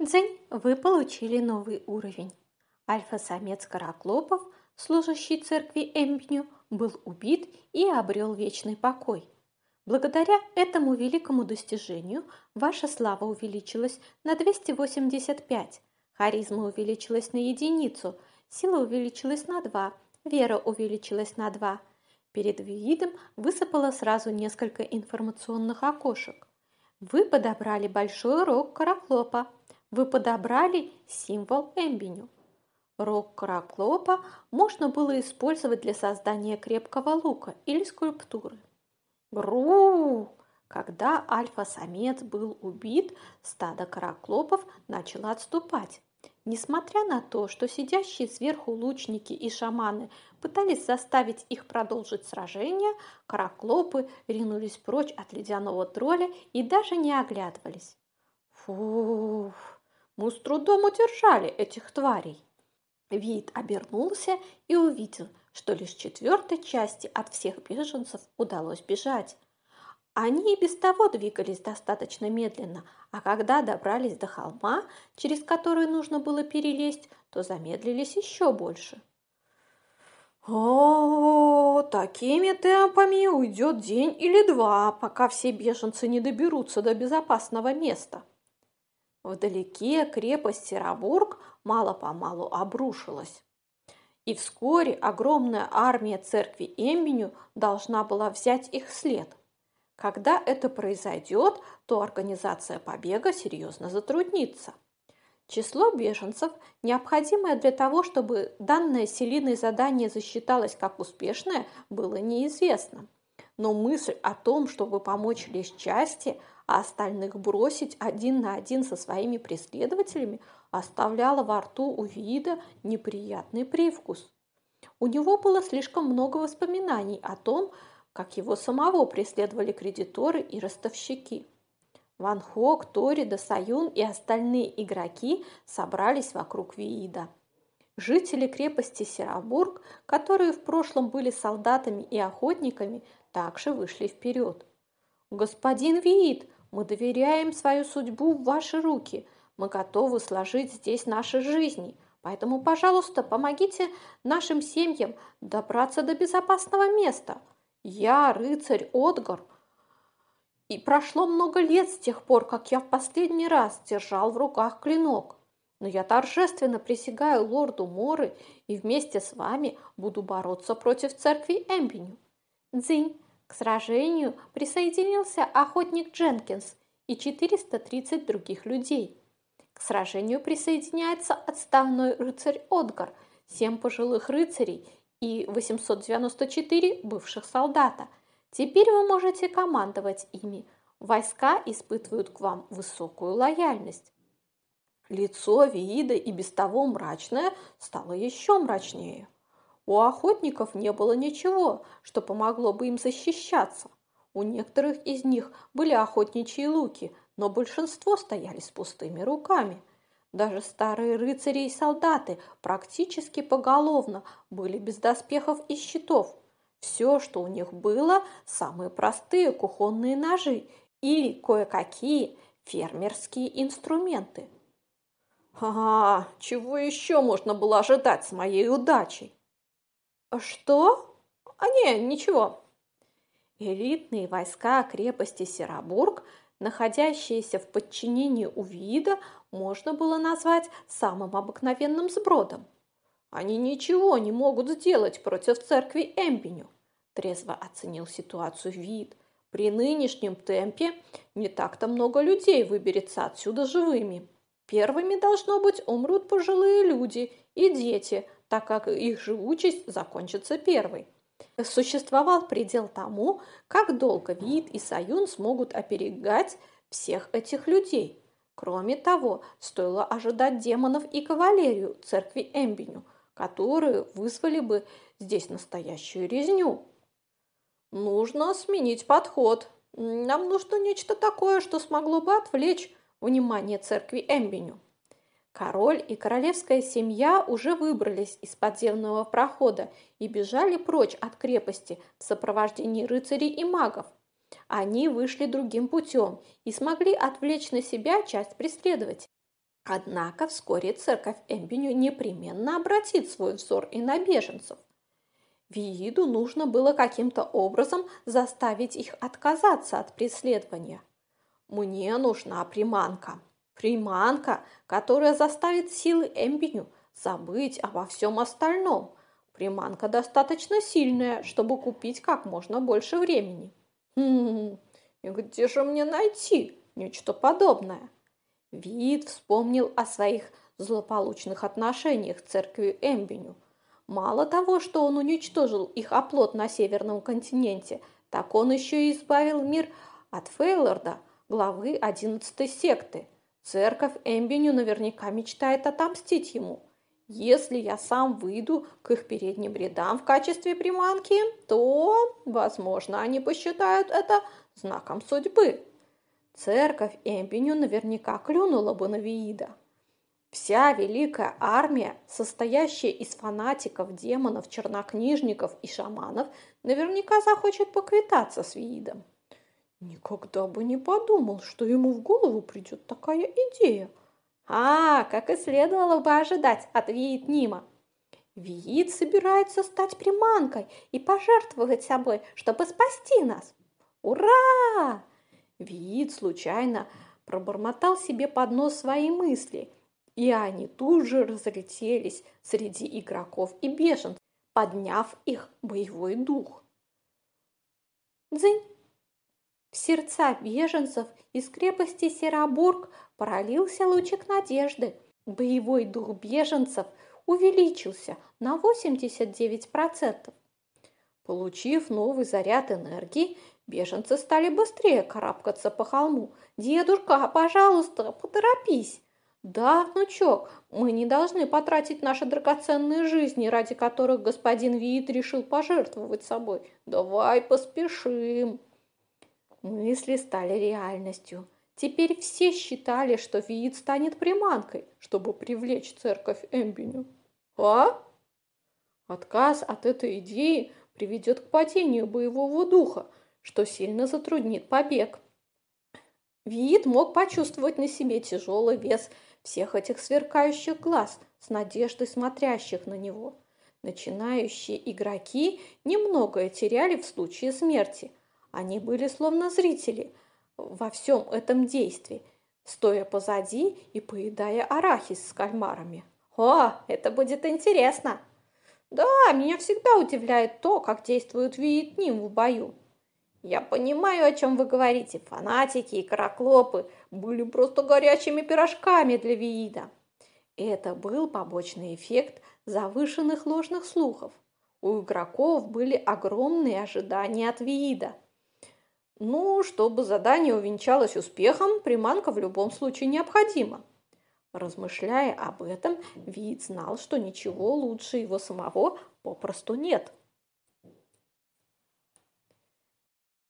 Дзынь, вы получили новый уровень. Альфа-самец Караклопов, служащий церкви Эмбню, был убит и обрел вечный покой. Благодаря этому великому достижению ваша слава увеличилась на 285, харизма увеличилась на единицу, сила увеличилась на 2, вера увеличилась на 2. Перед видом высыпало сразу несколько информационных окошек. Вы подобрали большой рог Караклопа. Вы подобрали символ Эмбиню. Рог Караклопа можно было использовать для создания крепкого лука или скульптуры. Гру! Когда альфа-самец был убит, стадо караклопов начало отступать. Несмотря на то, что сидящие сверху лучники и шаманы пытались заставить их продолжить сражение, караклопы ринулись прочь от ледяного тролля и даже не оглядывались. Фух, мы с трудом удержали этих тварей. Вид обернулся и увидел, что лишь четвертой части от всех беженцев удалось бежать. Они и без того двигались достаточно медленно, а когда добрались до холма, через который нужно было перелезть, то замедлились еще больше. О, такими темпами уйдет день или два, пока все беженцы не доберутся до безопасного места. Вдалеке крепость Серобург мало-помалу обрушилась. И вскоре огромная армия церкви Эмбеню должна была взять их след. Когда это произойдет, то организация побега серьезно затруднится. Число беженцев, необходимое для того, чтобы данное Селиной задание засчиталось как успешное, было неизвестно. Но мысль о том, чтобы помочь лишь части, а остальных бросить один на один со своими преследователями, оставляла во рту у вида неприятный привкус. У него было слишком много воспоминаний о том, как его самого преследовали кредиторы и ростовщики. Ван Хок, Тори, Дасаюн и остальные игроки собрались вокруг Виида. Жители крепости Серабург, которые в прошлом были солдатами и охотниками, также вышли вперед. «Господин Виид, мы доверяем свою судьбу в ваши руки. Мы готовы сложить здесь наши жизни. Поэтому, пожалуйста, помогите нашим семьям добраться до безопасного места. Я рыцарь Отгар, и прошло много лет с тех пор, как я в последний раз держал в руках клинок. Но я торжественно присягаю лорду Моры и вместе с вами буду бороться против церкви Эмбеню. Дзинь, к сражению присоединился охотник Дженкинс и 430 других людей. К сражению присоединяется отставной рыцарь Отгар, 7 пожилых рыцарей и 894 бывших солдата. Теперь вы можете командовать ими. Войска испытывают к вам высокую лояльность. Лицо Виида и без того мрачное стало еще мрачнее. У охотников не было ничего, что помогло бы им защищаться. У некоторых из них были охотничьи луки, но большинство стояли с пустыми руками – даже старые рыцари и солдаты практически поголовно были без доспехов и щитов. Все, что у них было, самые простые кухонные ножи или кое-какие фермерские инструменты. А, чего еще можно было ожидать с моей удачей? Что? А не, ничего. Элитные войска крепости Серобург находящиеся в подчинении у вида, можно было назвать самым обыкновенным сбродом. Они ничего не могут сделать против церкви Эмбеню, трезво оценил ситуацию вид. При нынешнем темпе не так-то много людей выберется отсюда живыми. Первыми, должно быть, умрут пожилые люди и дети, так как их живучесть закончится первой. Существовал предел тому, как долго Вид и Саюн смогут оперегать всех этих людей. Кроме того, стоило ожидать демонов и кавалерию церкви Эмбиню, которые вызвали бы здесь настоящую резню. Нужно сменить подход. Нам нужно нечто такое, что смогло бы отвлечь внимание церкви Эмбиню. Король и королевская семья уже выбрались из подземного прохода и бежали прочь от крепости в сопровождении рыцарей и магов. Они вышли другим путем и смогли отвлечь на себя часть преследователей. Однако вскоре церковь Эмбеню непременно обратит свой взор и на беженцев. Вииду нужно было каким-то образом заставить их отказаться от преследования. Мне нужна приманка. Приманка, которая заставит силы Эмбеню забыть обо всем остальном. Приманка достаточно сильная, чтобы купить как можно больше времени. Хм, и где же мне найти нечто подобное? Вид вспомнил о своих злополучных отношениях с церковью Эмбеню. Мало того, что он уничтожил их оплот на Северном континенте, так он еще и избавил мир от Фейлорда, главы 11 секты. Церковь Эмбеню наверняка мечтает отомстить ему. Если я сам выйду к их передним рядам в качестве приманки, то, возможно, они посчитают это знаком судьбы. Церковь Эмбеню наверняка клюнула бы на Виида. Вся великая армия, состоящая из фанатиков, демонов, чернокнижников и шаманов, наверняка захочет поквитаться с Виидом. Никогда бы не подумал, что ему в голову придет такая идея. А, как и следовало бы ожидать от Виит Нима. Виит собирается стать приманкой и пожертвовать собой, чтобы спасти нас. Ура! Виит случайно пробормотал себе под нос свои мысли, и они тут же разлетелись среди игроков и беженцев, подняв их боевой дух. Дзынь! В сердца беженцев из крепости Серобург пролился лучик надежды. Боевой дух беженцев увеличился на 89%. Получив новый заряд энергии, Беженцы стали быстрее карабкаться по холму. «Дедушка, пожалуйста, поторопись!» «Да, внучок, мы не должны потратить наши драгоценные жизни, ради которых господин Виит решил пожертвовать собой. Давай поспешим!» Мысли стали реальностью. Теперь все считали, что Виит станет приманкой, чтобы привлечь церковь Эмбиню. А? Отказ от этой идеи приведет к падению боевого духа, что сильно затруднит побег. Вид мог почувствовать на себе тяжелый вес всех этих сверкающих глаз, с надеждой смотрящих на него. Начинающие игроки немногое теряли в случае смерти. Они были словно зрители во всем этом действии, стоя позади и поедая арахис с кальмарами. «О, это будет интересно!» «Да, меня всегда удивляет то, как действует Виетним в бою. Я понимаю, о чем вы говорите. Фанатики и караклопы были просто горячими пирожками для Виида. Это был побочный эффект завышенных ложных слухов. У игроков были огромные ожидания от Виида. Ну, чтобы задание увенчалось успехом, приманка в любом случае необходима. Размышляя об этом, Виит знал, что ничего лучше его самого попросту нет –